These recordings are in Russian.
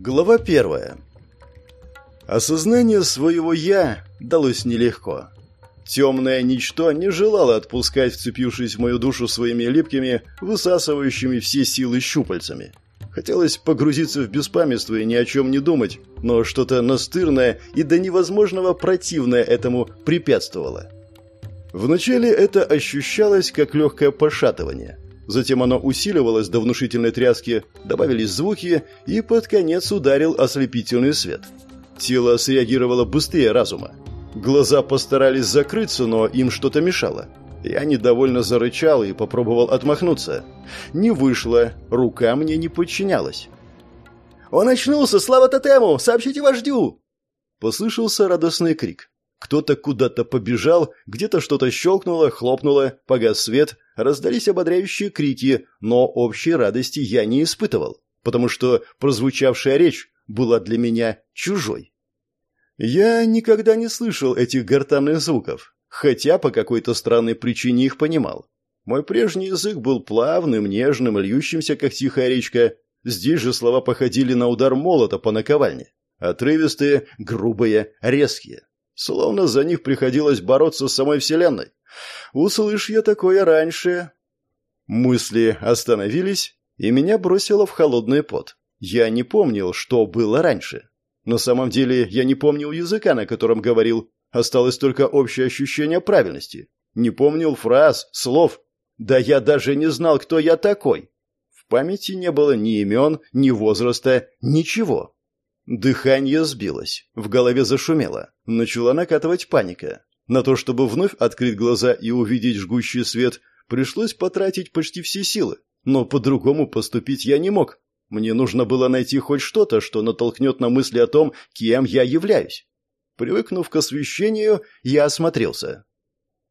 Глава первая. Осознание своего «я» далось нелегко. Темное ничто не желало отпускать, вцепившись в мою душу своими липкими, высасывающими все силы щупальцами. Хотелось погрузиться в беспамятство и ни о чем не думать, но что-то настырное и до невозможного противное этому препятствовало. Вначале это ощущалось как легкое пошатывание. Затем оно усиливалось до внушительной тряски, добавились звуки, и под конец ударил ослепительный свет. Тело среагировало быстрее разума. Глаза постарались закрыться, но им что-то мешало. Я недовольно зарычал и попробовал отмахнуться. Не вышло, рука мне не подчинялась. «Он очнулся! Слава тотему! Сообщите вождю!» Послышался радостный крик. Кто-то куда-то побежал, где-то что-то щелкнуло, хлопнуло, погас свет, раздались ободряющие крики, но общей радости я не испытывал, потому что прозвучавшая речь была для меня чужой. Я никогда не слышал этих гортанных звуков, хотя по какой-то странной причине их понимал. Мой прежний язык был плавным, нежным, льющимся, как тихая речка. Здесь же слова походили на удар молота по наковальне. Отрывистые, грубые, резкие. Словно за них приходилось бороться с самой Вселенной. Услышь я такое раньше... Мысли остановились, и меня бросило в холодный пот. Я не помнил, что было раньше. На самом деле я не помнил языка, на котором говорил, Осталось только общее ощущение правильности. Не помнил фраз, слов. Да я даже не знал, кто я такой. В памяти не было ни имен, ни возраста, ничего. Дыхание сбилось, в голове зашумело. Начала накатывать паника. На то, чтобы вновь открыть глаза и увидеть жгущий свет, пришлось потратить почти все силы. Но по-другому поступить я не мог. Мне нужно было найти хоть что-то, что натолкнет на мысли о том, кем я являюсь. Привыкнув к освещению, я осмотрелся.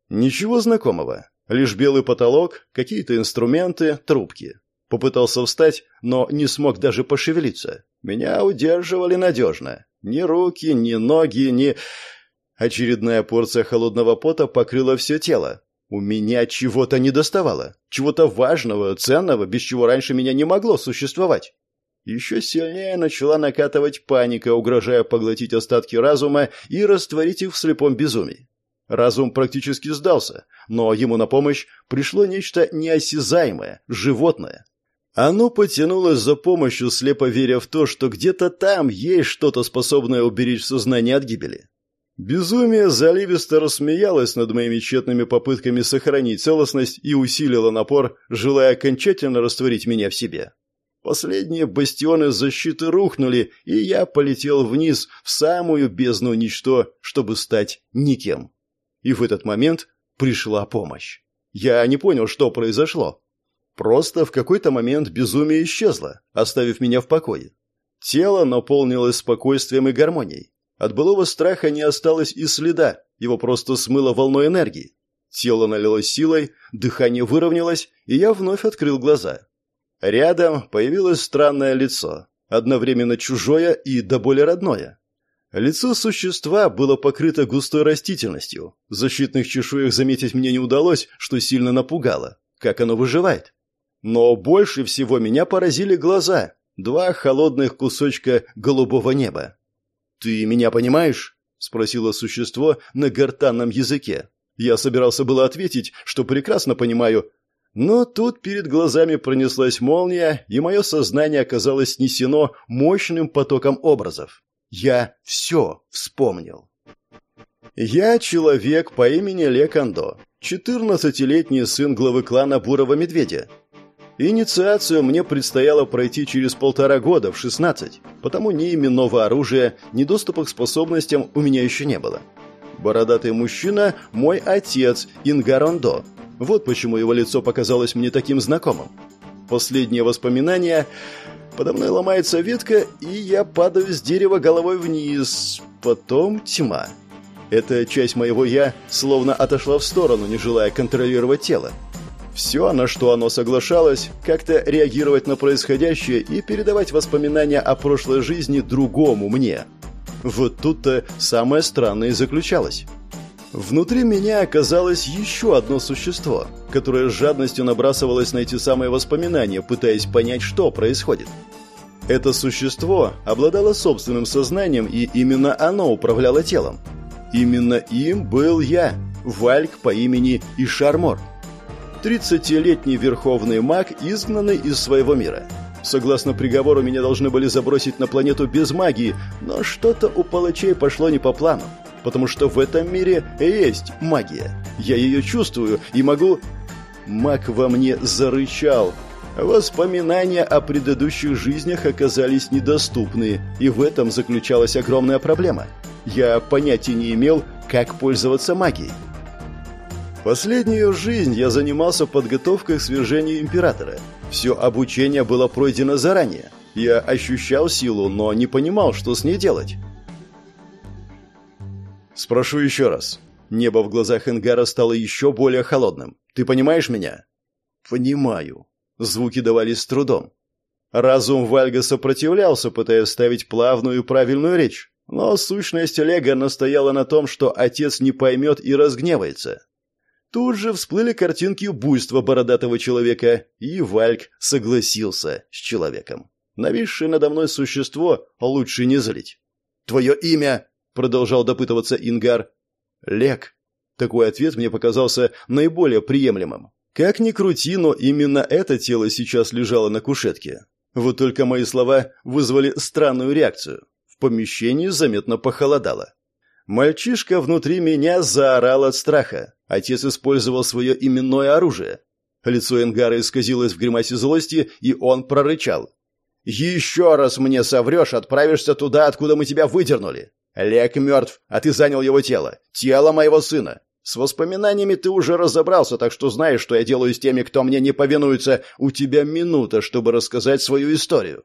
Ничего знакомого. Лишь белый потолок, какие-то инструменты, трубки. Попытался встать, но не смог даже пошевелиться. Меня удерживали надежно. Ни руки, ни ноги, ни... Очередная порция холодного пота покрыла все тело. У меня чего-то недоставало. Чего-то важного, ценного, без чего раньше меня не могло существовать. Еще сильнее начала накатывать паника, угрожая поглотить остатки разума и растворить их в слепом безумии. Разум практически сдался, но ему на помощь пришло нечто неосязаемое, животное. Оно потянулось за помощью, слепо веря в то, что где-то там есть что-то, способное уберечь сознание от гибели. Безумие заливисто рассмеялось над моими тщетными попытками сохранить целостность и усилило напор, желая окончательно растворить меня в себе. Последние бастионы защиты рухнули, и я полетел вниз, в самую бездну ничто, чтобы стать никем. И в этот момент пришла помощь. Я не понял, что произошло. Просто в какой-то момент безумие исчезло, оставив меня в покое. Тело наполнилось спокойствием и гармонией. От былого страха не осталось и следа, его просто смыло волной энергии. Тело налилось силой, дыхание выровнялось, и я вновь открыл глаза. Рядом появилось странное лицо, одновременно чужое и до боли родное. Лицо существа было покрыто густой растительностью. Защитных чешуек заметить мне не удалось, что сильно напугало. Как оно выживает? Но больше всего меня поразили глаза. Два холодных кусочка голубого неба. «Ты меня понимаешь?» — спросило существо на гортанном языке. Я собирался было ответить, что прекрасно понимаю, но тут перед глазами пронеслась молния, и мое сознание оказалось снесено мощным потоком образов. Я все вспомнил. Я человек по имени Ле Кондо, 14-летний сын главы клана Бурого Медведя. Инициацию мне предстояло пройти через полтора года, в 16, потому ни именного оружия, ни доступа к способностям у меня еще не было. Бородатый мужчина – мой отец Ингарондо, вот почему его лицо показалось мне таким знакомым. Последнее воспоминание... Подо мной ломается ветка, и я падаю с дерева головой вниз. Потом тьма. Эта часть моего «я» словно отошла в сторону, не желая контролировать тело. Все, на что оно соглашалось, как-то реагировать на происходящее и передавать воспоминания о прошлой жизни другому мне. Вот тут-то самое странное и заключалось. Внутри меня оказалось еще одно существо, которое с жадностью набрасывалось на эти самые воспоминания, пытаясь понять, что происходит. Это существо обладало собственным сознанием, и именно оно управляло телом. Именно им был я, Вальк по имени Ишармор. 30-летний верховный маг, изгнанный из своего мира. Согласно приговору, меня должны были забросить на планету без магии, но что-то у палачей пошло не по плану, потому что в этом мире есть магия. Я ее чувствую и могу... Маг во мне зарычал, Воспоминания о предыдущих жизнях оказались недоступны, и в этом заключалась огромная проблема. Я понятия не имел, как пользоваться магией. Последнюю жизнь я занимался подготовкой к свержению императора. Все обучение было пройдено заранее. Я ощущал силу, но не понимал, что с ней делать. Спрошу еще раз. Небо в глазах Энгара стало еще более холодным. Ты понимаешь меня? Понимаю. Звуки давались с трудом. Разум Вальга сопротивлялся, пытаясь ставить плавную и правильную речь. Но сущность Олега настояла на том, что отец не поймет и разгневается. Тут же всплыли картинки буйства бородатого человека, и Вальк согласился с человеком. Нависшее надо мной существо лучше не злить. «Твое имя?» — продолжал допытываться Ингар. «Лек». Такой ответ мне показался наиболее приемлемым. Как ни крути, но именно это тело сейчас лежало на кушетке. Вот только мои слова вызвали странную реакцию. В помещении заметно похолодало. Мальчишка внутри меня заорал от страха. Отец использовал свое именное оружие. Лицо Энгара исказилось в гримасе злости, и он прорычал. «Еще раз мне соврешь, отправишься туда, откуда мы тебя выдернули. Лек мертв, а ты занял его тело. Тело моего сына. С воспоминаниями ты уже разобрался, так что знаешь, что я делаю с теми, кто мне не повинуется. У тебя минута, чтобы рассказать свою историю».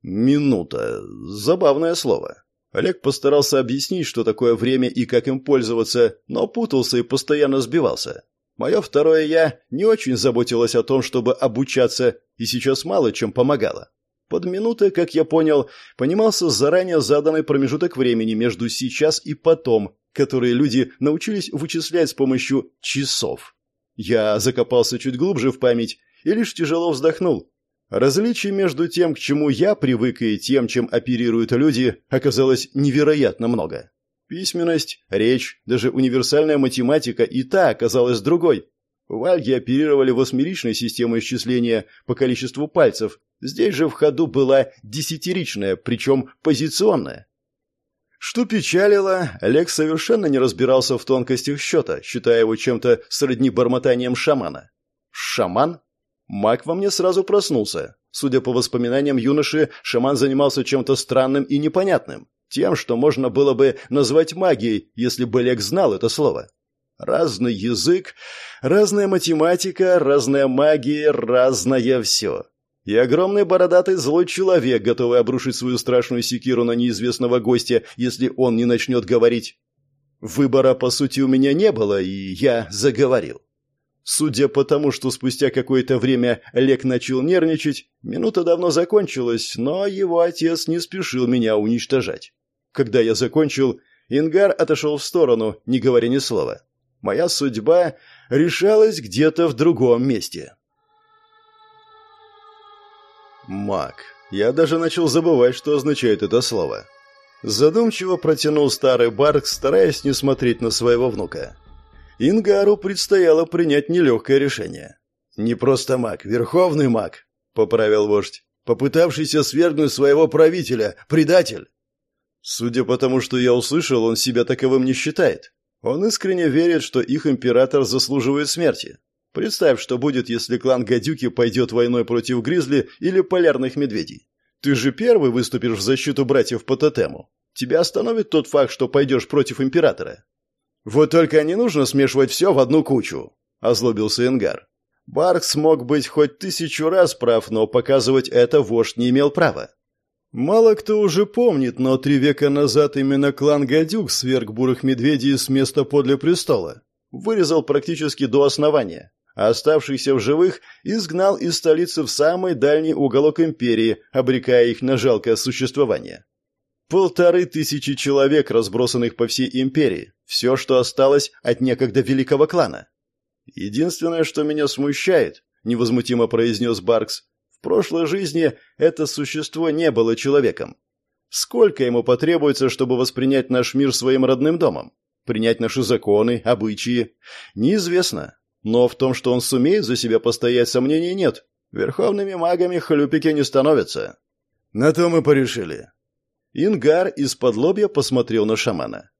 «Минута. Забавное слово». Олег постарался объяснить, что такое время и как им пользоваться, но путался и постоянно сбивался. Мое второе «я» не очень заботилось о том, чтобы обучаться, и сейчас мало чем помогало. Под минутой, как я понял, понимался заранее заданный промежуток времени между сейчас и потом, которые люди научились вычислять с помощью часов. Я закопался чуть глубже в память и лишь тяжело вздохнул. Различий между тем, к чему я привык, и тем, чем оперируют люди, оказалось невероятно много. Письменность, речь, даже универсальная математика и та оказалась другой. В Альге оперировали восьмеричной системой исчисления по количеству пальцев. Здесь же в ходу была десятиричная, причем позиционная. Что печалило, Олег совершенно не разбирался в тонкостях счета, считая его чем-то сродни бормотанием шамана. Шаман? Маг во мне сразу проснулся. Судя по воспоминаниям юноши, шаман занимался чем-то странным и непонятным. Тем, что можно было бы назвать магией, если бы Олег знал это слово. Разный язык, разная математика, разная магия, разное все. И огромный бородатый злой человек, готовый обрушить свою страшную секиру на неизвестного гостя, если он не начнет говорить. Выбора, по сути, у меня не было, и я заговорил. Судя по тому, что спустя какое-то время Олег начал нервничать, минута давно закончилась, но его отец не спешил меня уничтожать. Когда я закончил, Ингар отошел в сторону, не говоря ни слова. Моя судьба решалась где-то в другом месте. Маг. Я даже начал забывать, что означает это слово. Задумчиво протянул старый Барк, стараясь не смотреть на своего внука. Ингару предстояло принять нелегкое решение. «Не просто маг, верховный маг», — поправил вождь, «попытавшийся свергнуть своего правителя, предатель». Судя по тому, что я услышал, он себя таковым не считает. Он искренне верит, что их император заслуживает смерти. Представь, что будет, если клан Гадюки пойдет войной против Гризли или Полярных Медведей. Ты же первый выступишь в защиту братьев по тотему. Тебя остановит тот факт, что пойдешь против Императора. Вот только не нужно смешивать все в одну кучу, озлобился Энгар. Барк смог быть хоть тысячу раз прав, но показывать это вождь не имел права. Мало кто уже помнит, но три века назад именно клан Гадюк сверг бурых медведей с места подле престола. Вырезал практически до основания а оставшихся в живых изгнал из столицы в самый дальний уголок империи, обрекая их на жалкое существование. Полторы тысячи человек, разбросанных по всей империи, все, что осталось от некогда великого клана. Единственное, что меня смущает, невозмутимо произнес Баркс, В прошлой жизни это существо не было человеком. Сколько ему потребуется, чтобы воспринять наш мир своим родным домом? Принять наши законы, обычаи? Неизвестно. Но в том, что он сумеет за себя постоять, сомнений нет. Верховными магами хлюпики не становятся. На то мы порешили. Ингар из-под лобья посмотрел на шамана.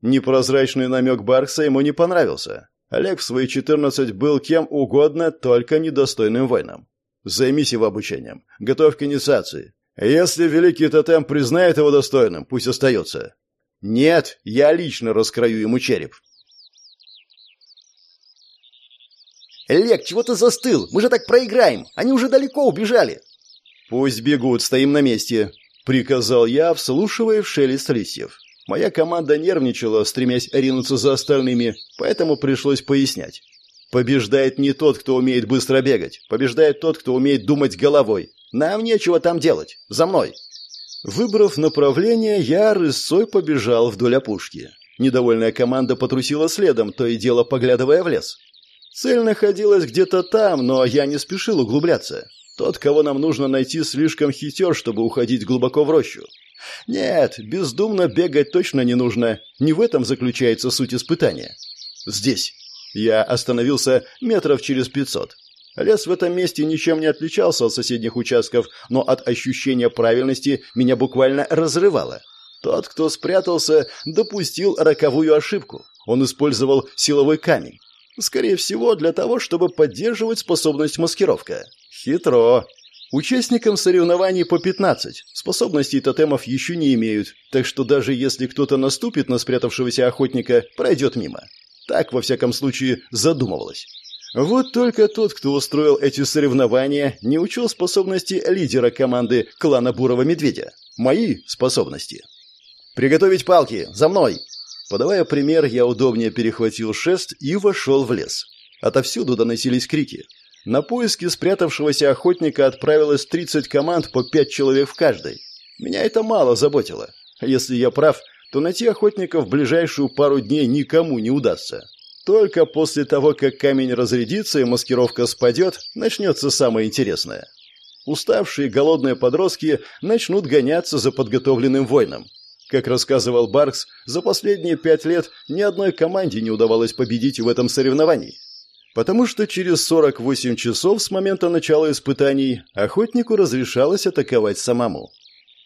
Непрозрачный намек Баркса ему не понравился. Олег в свои четырнадцать был кем угодно, только недостойным воином. Займись его обучением. Готовь к инициации. Если великий тотем признает его достойным, пусть остается. Нет, я лично раскрою ему череп. Олег, чего ты застыл? Мы же так проиграем. Они уже далеко убежали. Пусть бегут, стоим на месте, приказал я, вслушивая в шелест листьев. Моя команда нервничала, стремясь ринуться за остальными, поэтому пришлось пояснять. Побеждает не тот, кто умеет быстро бегать. Побеждает тот, кто умеет думать головой. Нам нечего там делать. За мной. Выбрав направление, я рысцой побежал вдоль опушки. Недовольная команда потрусила следом, то и дело поглядывая в лес. Цель находилась где-то там, но я не спешил углубляться. Тот, кого нам нужно найти, слишком хитер, чтобы уходить глубоко в рощу. Нет, бездумно бегать точно не нужно. Не в этом заключается суть испытания. Здесь. Я остановился метров через пятьсот. Лес в этом месте ничем не отличался от соседних участков, но от ощущения правильности меня буквально разрывало. Тот, кто спрятался, допустил роковую ошибку. Он использовал силовой камень. Скорее всего, для того, чтобы поддерживать способность маскировка. Хитро. Участникам соревнований по 15. Способностей тотемов еще не имеют, так что даже если кто-то наступит на спрятавшегося охотника, пройдет мимо. Так, во всяком случае, задумывалось. Вот только тот, кто устроил эти соревнования, не учел способности лидера команды клана Бурого Медведя. Мои способности. «Приготовить палки! За мной!» Подавая пример, я удобнее перехватил шест и вошел в лес. Отовсюду доносились крики. На поиски спрятавшегося охотника отправилось 30 команд по 5 человек в каждой. Меня это мало заботило. Если я прав, то найти охотника в ближайшую пару дней никому не удастся. Только после того, как камень разрядится и маскировка спадет, начнется самое интересное. Уставшие голодные подростки начнут гоняться за подготовленным воином. Как рассказывал Баркс, за последние пять лет ни одной команде не удавалось победить в этом соревновании. Потому что через 48 часов с момента начала испытаний охотнику разрешалось атаковать самому.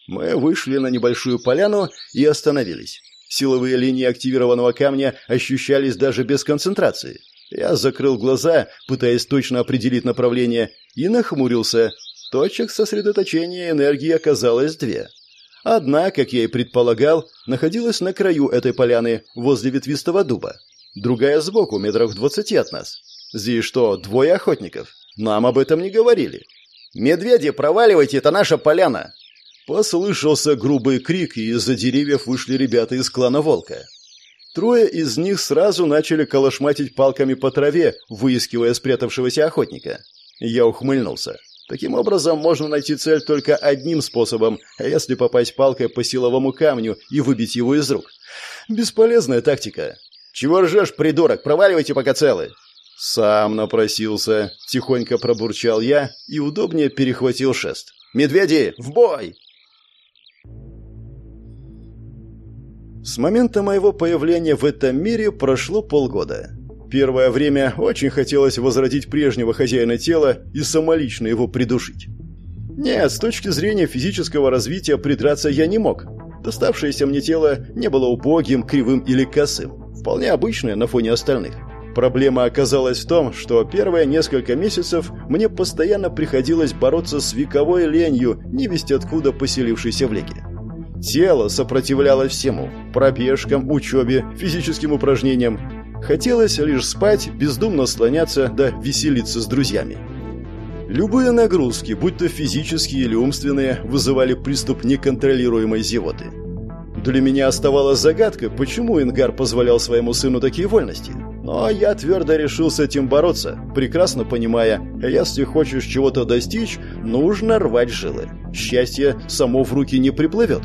Мы вышли на небольшую поляну и остановились. Силовые линии активированного камня ощущались даже без концентрации. Я закрыл глаза, пытаясь точно определить направление, и нахмурился. Точек сосредоточения энергии оказалось две. Одна, как я и предполагал, находилась на краю этой поляны, возле ветвистого дуба. Другая сбоку, метров двадцати от нас. Здесь что, двое охотников? Нам об этом не говорили. «Медведи, проваливайте, это наша поляна!» Послышался грубый крик, и из-за деревьев вышли ребята из клана Волка. Трое из них сразу начали колошматить палками по траве, выискивая спрятавшегося охотника. Я ухмыльнулся. Таким образом, можно найти цель только одним способом, а если попасть палкой по силовому камню и выбить его из рук. Бесполезная тактика. «Чего ржешь, придурок? Проваливайте, пока целы!» «Сам напросился», — тихонько пробурчал я и удобнее перехватил шест. «Медведи, в бой!» С момента моего появления в этом мире прошло полгода. Первое время очень хотелось возродить прежнего хозяина тела и самолично его придушить. Нет, с точки зрения физического развития придраться я не мог. Доставшееся мне тело не было убогим, кривым или косым. Вполне обычное на фоне остальных. Проблема оказалась в том, что первые несколько месяцев мне постоянно приходилось бороться с вековой ленью, невесть откуда поселившейся в леке. Тело сопротивлялось всему – пробежкам, учебе, физическим упражнениям. Хотелось лишь спать, бездумно слоняться да веселиться с друзьями. Любые нагрузки, будь то физические или умственные, вызывали приступ неконтролируемой зевоты. Для меня оставалась загадка, почему Ингар позволял своему сыну такие вольности. Но я твердо решил с этим бороться, прекрасно понимая, если хочешь чего-то достичь, нужно рвать жилы. Счастье само в руки не приплывет.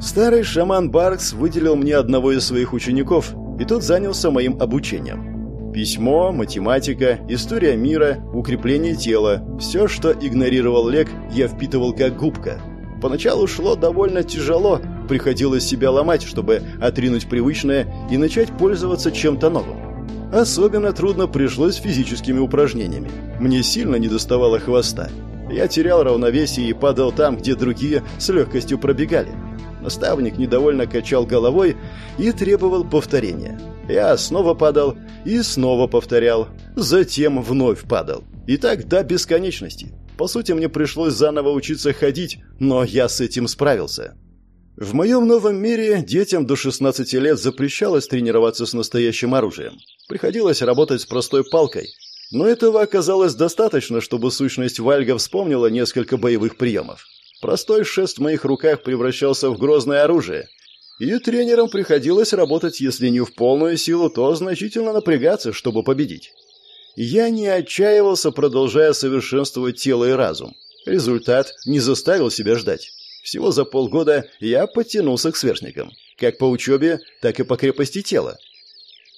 Старый шаман Баркс выделил мне одного из своих учеников, и тот занялся моим обучением. Письмо, математика, история мира, укрепление тела – все, что игнорировал Лек, я впитывал как губка. Поначалу шло довольно тяжело, приходилось себя ломать, чтобы отринуть привычное и начать пользоваться чем-то новым. Особенно трудно пришлось физическими упражнениями. Мне сильно недоставало хвоста. Я терял равновесие и падал там, где другие с легкостью пробегали. Наставник недовольно качал головой и требовал повторения. Я снова падал и снова повторял, затем вновь падал. И так до бесконечности. По сути, мне пришлось заново учиться ходить, но я с этим справился. В моем новом мире детям до 16 лет запрещалось тренироваться с настоящим оружием. Приходилось работать с простой палкой. Но этого оказалось достаточно, чтобы сущность Вальга вспомнила несколько боевых приемов. Простой шест в моих руках превращался в грозное оружие. И тренерам приходилось работать, если не в полную силу, то значительно напрягаться, чтобы победить. Я не отчаивался, продолжая совершенствовать тело и разум. Результат не заставил себя ждать. Всего за полгода я подтянулся к сверстникам. Как по учебе, так и по крепости тела.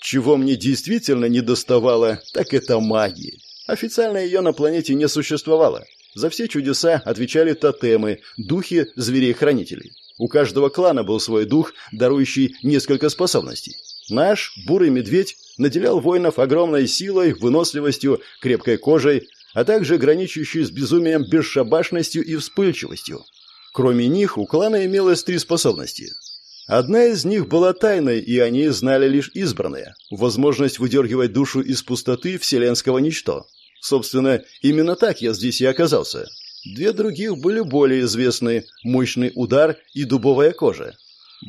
Чего мне действительно не доставало, так это магии. Официально ее на планете не существовало. За все чудеса отвечали тотемы, духи зверей-хранителей. У каждого клана был свой дух, дарующий несколько способностей. Наш, бурый медведь, наделял воинов огромной силой, выносливостью, крепкой кожей, а также граничащей с безумием бесшабашностью и вспыльчивостью. Кроме них, у клана имелось три способности. Одна из них была тайной, и они знали лишь избранные. Возможность выдергивать душу из пустоты вселенского ничто. Собственно, именно так я здесь и оказался. Две других были более известны – мощный удар и дубовая кожа.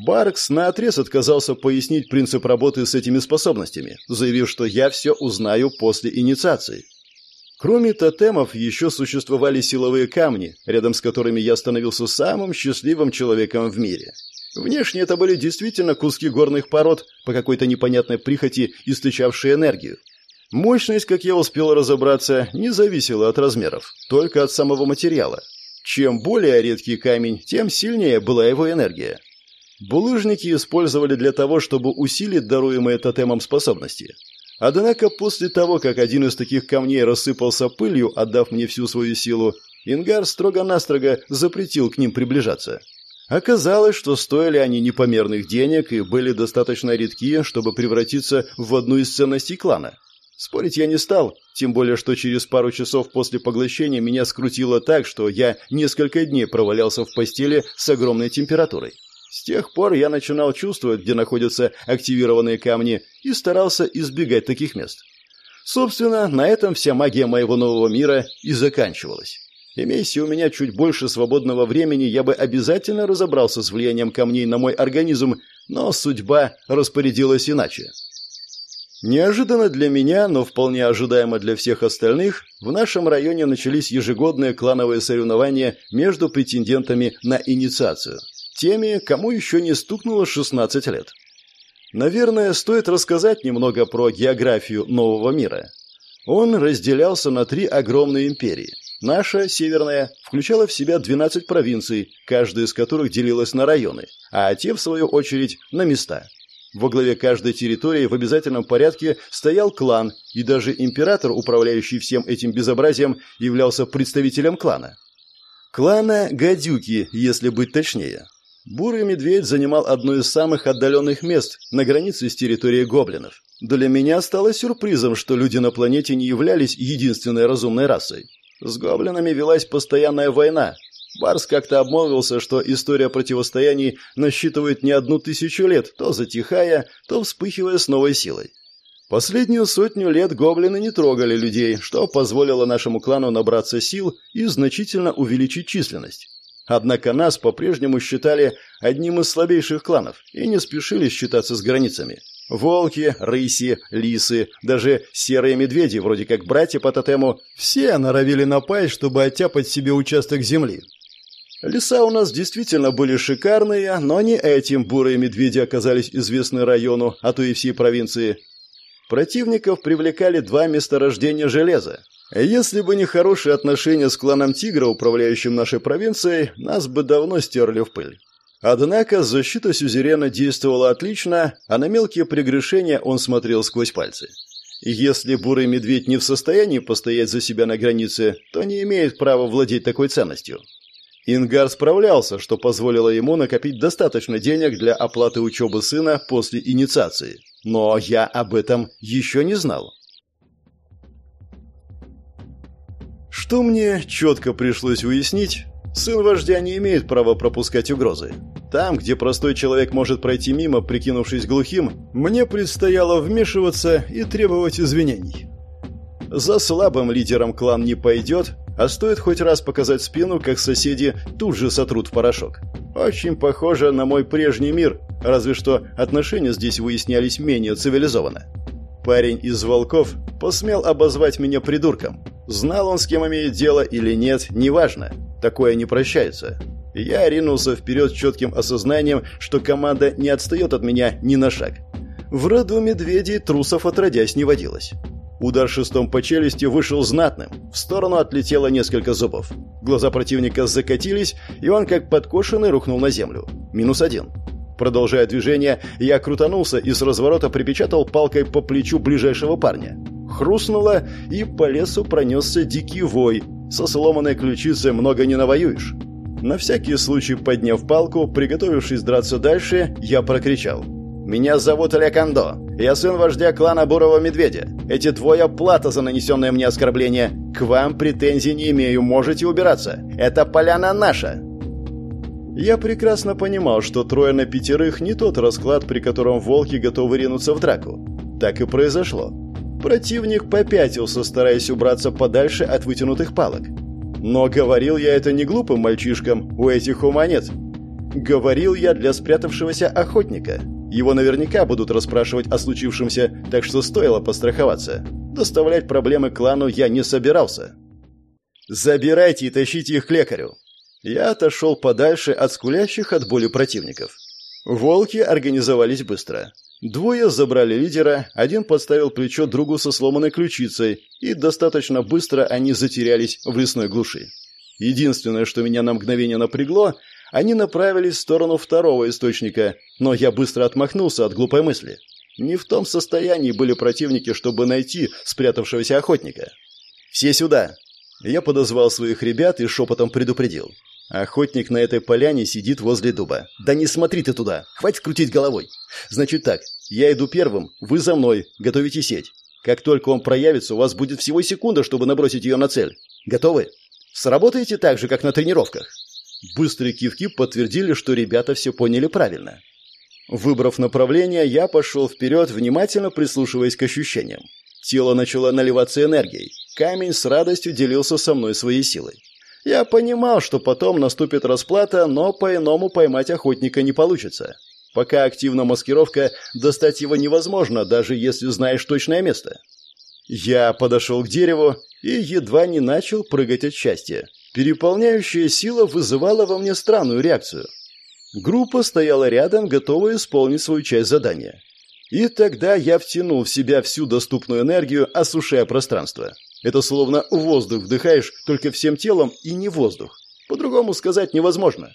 Баркс наотрез отказался пояснить принцип работы с этими способностями, заявив, что я все узнаю после инициации. Кроме тотемов, еще существовали силовые камни, рядом с которыми я становился самым счастливым человеком в мире. Внешне это были действительно куски горных пород, по какой-то непонятной прихоти источавшие энергию. Мощность, как я успел разобраться, не зависела от размеров, только от самого материала. Чем более редкий камень, тем сильнее была его энергия. Булыжники использовали для того, чтобы усилить даруемые тотемом способности. Однако после того, как один из таких камней рассыпался пылью, отдав мне всю свою силу, Ингар строго-настрого запретил к ним приближаться. Оказалось, что стоили они непомерных денег и были достаточно редкие, чтобы превратиться в одну из ценностей клана. Спорить я не стал, тем более, что через пару часов после поглощения меня скрутило так, что я несколько дней провалялся в постели с огромной температурой. С тех пор я начинал чувствовать, где находятся активированные камни, и старался избегать таких мест. Собственно, на этом вся магия моего нового мира и заканчивалась. Имейся у меня чуть больше свободного времени, я бы обязательно разобрался с влиянием камней на мой организм, но судьба распорядилась иначе. Неожиданно для меня, но вполне ожидаемо для всех остальных, в нашем районе начались ежегодные клановые соревнования между претендентами на инициацию. Теми, кому еще не стукнуло 16 лет. Наверное, стоит рассказать немного про географию нового мира. Он разделялся на три огромные империи. Наша, северная, включала в себя 12 провинций, каждая из которых делилась на районы, а те, в свою очередь, на места – во главе каждой территории в обязательном порядке стоял клан, и даже император, управляющий всем этим безобразием, являлся представителем клана. Клана Гадюки, если быть точнее. Бурый медведь занимал одно из самых отдаленных мест на границе с территорией гоблинов. Для меня стало сюрпризом, что люди на планете не являлись единственной разумной расой. С гоблинами велась постоянная война, Барс как-то обмолвился, что история противостояний насчитывает не одну тысячу лет, то затихая, то вспыхивая с новой силой. Последнюю сотню лет гоблины не трогали людей, что позволило нашему клану набраться сил и значительно увеличить численность. Однако нас по-прежнему считали одним из слабейших кланов и не спешили считаться с границами. Волки, рыси, лисы, даже серые медведи, вроде как братья по тотему, все норовили напасть, чтобы оттяпать себе участок земли. Леса у нас действительно были шикарные, но не этим бурые медведи оказались известны району, а то и всей провинции. Противников привлекали два месторождения железа. Если бы не хорошие отношения с кланом Тигра, управляющим нашей провинцией, нас бы давно стерли в пыль. Однако защита Сюзерена действовала отлично, а на мелкие прегрешения он смотрел сквозь пальцы. Если бурый медведь не в состоянии постоять за себя на границе, то не имеет права владеть такой ценностью. Ингар справлялся, что позволило ему накопить достаточно денег для оплаты учебы сына после инициации. Но я об этом еще не знал. Что мне четко пришлось уяснить, сын вождя не имеет права пропускать угрозы. Там, где простой человек может пройти мимо, прикинувшись глухим, мне предстояло вмешиваться и требовать извинений. За слабым лидером клан не пойдет, а стоит хоть раз показать спину, как соседи тут же сотрут в порошок. Очень похоже на мой прежний мир, разве что отношения здесь выяснялись менее цивилизованно. Парень из волков посмел обозвать меня придурком. Знал он, с кем имеет дело или нет, неважно. Такое не прощается. Я ринулся вперед с четким осознанием, что команда не отстает от меня ни на шаг. В роду медведей трусов отродясь не водилось. Удар шестом по челюсти вышел знатным. В сторону отлетело несколько зубов. Глаза противника закатились, и он, как подкошенный, рухнул на землю. Минус один. Продолжая движение, я крутанулся и с разворота припечатал палкой по плечу ближайшего парня. Хрустнуло, и по лесу пронесся дикий вой. Со сломанной ключицей много не навоюешь. На всякий случай, подняв палку, приготовившись драться дальше, я прокричал. «Меня зовут Олег Андо. Я сын вождя клана Бурого Медведя. Эти двое плата за нанесенное мне оскорбление. К вам претензий не имею, можете убираться. Это поляна наша». Я прекрасно понимал, что трое на пятерых не тот расклад, при котором волки готовы ринуться в драку. Так и произошло. Противник попятился, стараясь убраться подальше от вытянутых палок. Но говорил я это не глупым мальчишкам, у этих ума нет. Говорил я для спрятавшегося охотника. Его наверняка будут расспрашивать о случившемся, так что стоило постраховаться. Доставлять проблемы клану я не собирался. «Забирайте и тащите их к лекарю». Я отошел подальше от скулящих от боли противников. Волки организовались быстро. Двое забрали лидера, один подставил плечо другу со сломанной ключицей, и достаточно быстро они затерялись в лесной глуши. Единственное, что меня на мгновение напрягло, они направились в сторону второго источника, но я быстро отмахнулся от глупой мысли. Не в том состоянии были противники, чтобы найти спрятавшегося охотника. «Все сюда!» Я подозвал своих ребят и шепотом предупредил. Охотник на этой поляне сидит возле дуба. Да не смотри ты туда, хватит крутить головой. Значит так, я иду первым, вы за мной, готовите сеть. Как только он проявится, у вас будет всего секунда, чтобы набросить ее на цель. Готовы? Сработаете так же, как на тренировках. Быстрые кивки подтвердили, что ребята все поняли правильно. Выбрав направление, я пошел вперед, внимательно прислушиваясь к ощущениям. Тело начало наливаться энергией. Камень с радостью делился со мной своей силой. Я понимал, что потом наступит расплата, но по-иному поймать охотника не получится. Пока активна маскировка, достать его невозможно, даже если знаешь точное место. Я подошел к дереву и едва не начал прыгать от счастья. Переполняющая сила вызывала во мне странную реакцию. Группа стояла рядом, готовая исполнить свою часть задания. И тогда я втянул в себя всю доступную энергию, осушая пространство. Это словно воздух вдыхаешь только всем телом и не воздух. По-другому сказать невозможно.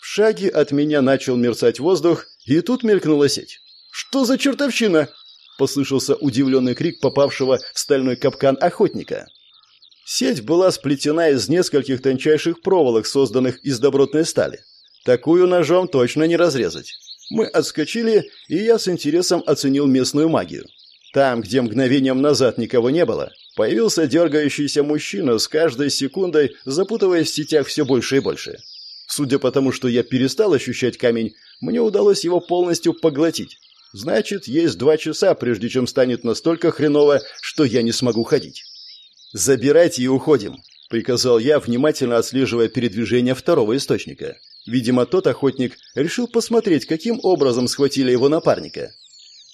В шаге от меня начал мерцать воздух, и тут мелькнула сеть. «Что за чертовщина?» – послышался удивленный крик попавшего в стальной капкан охотника. Сеть была сплетена из нескольких тончайших проволок, созданных из добротной стали. Такую ножом точно не разрезать. Мы отскочили, и я с интересом оценил местную магию. Там, где мгновением назад никого не было, появился дергающийся мужчина с каждой секундой, запутываясь в сетях все больше и больше. Судя по тому, что я перестал ощущать камень, мне удалось его полностью поглотить. Значит, есть два часа, прежде чем станет настолько хреново, что я не смогу ходить. «Забирайте и уходим», — приказал я, внимательно отслеживая передвижение второго источника. Видимо, тот охотник решил посмотреть, каким образом схватили его напарника.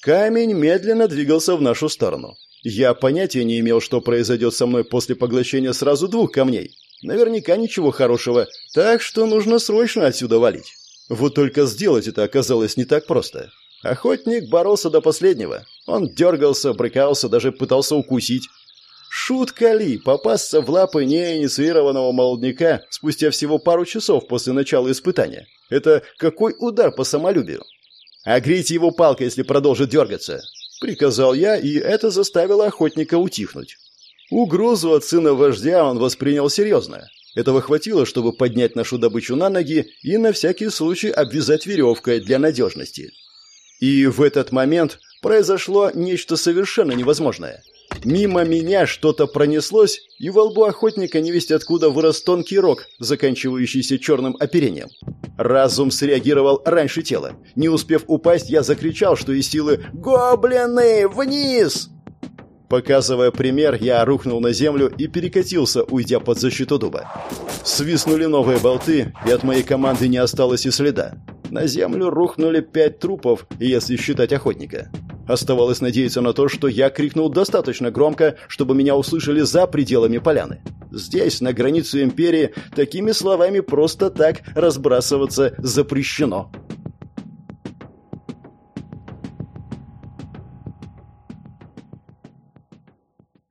Камень медленно двигался в нашу сторону. Я понятия не имел, что произойдет со мной после поглощения сразу двух камней. Наверняка ничего хорошего, так что нужно срочно отсюда валить. Вот только сделать это оказалось не так просто. Охотник боролся до последнего. Он дергался, брыкался, даже пытался укусить. Шутка ли попасться в лапы неинициированного молодняка спустя всего пару часов после начала испытания? Это какой удар по самолюбию? Огрите его палкой, если продолжит дергаться. приказал я, и это заставило охотника утихнуть. Угрозу от сына вождя он воспринял серьезно. Этого хватило, чтобы поднять нашу добычу на ноги и на всякий случай обвязать веревкой для надежности. И в этот момент произошло нечто совершенно невозможное. Мимо меня что-то пронеслось, и во лбу охотника невесть откуда вырос тонкий рог, заканчивающийся черным оперением. Разум среагировал раньше тела. Не успев упасть, я закричал, что из силы «Гоблины! Вниз!» Показывая пример, я рухнул на землю и перекатился, уйдя под защиту дуба. Свистнули новые болты, и от моей команды не осталось и следа. На землю рухнули пять трупов, если считать охотника. Оставалось надеяться на то, что я крикнул достаточно громко, чтобы меня услышали за пределами поляны. Здесь, на границе империи, такими словами просто так разбрасываться запрещено.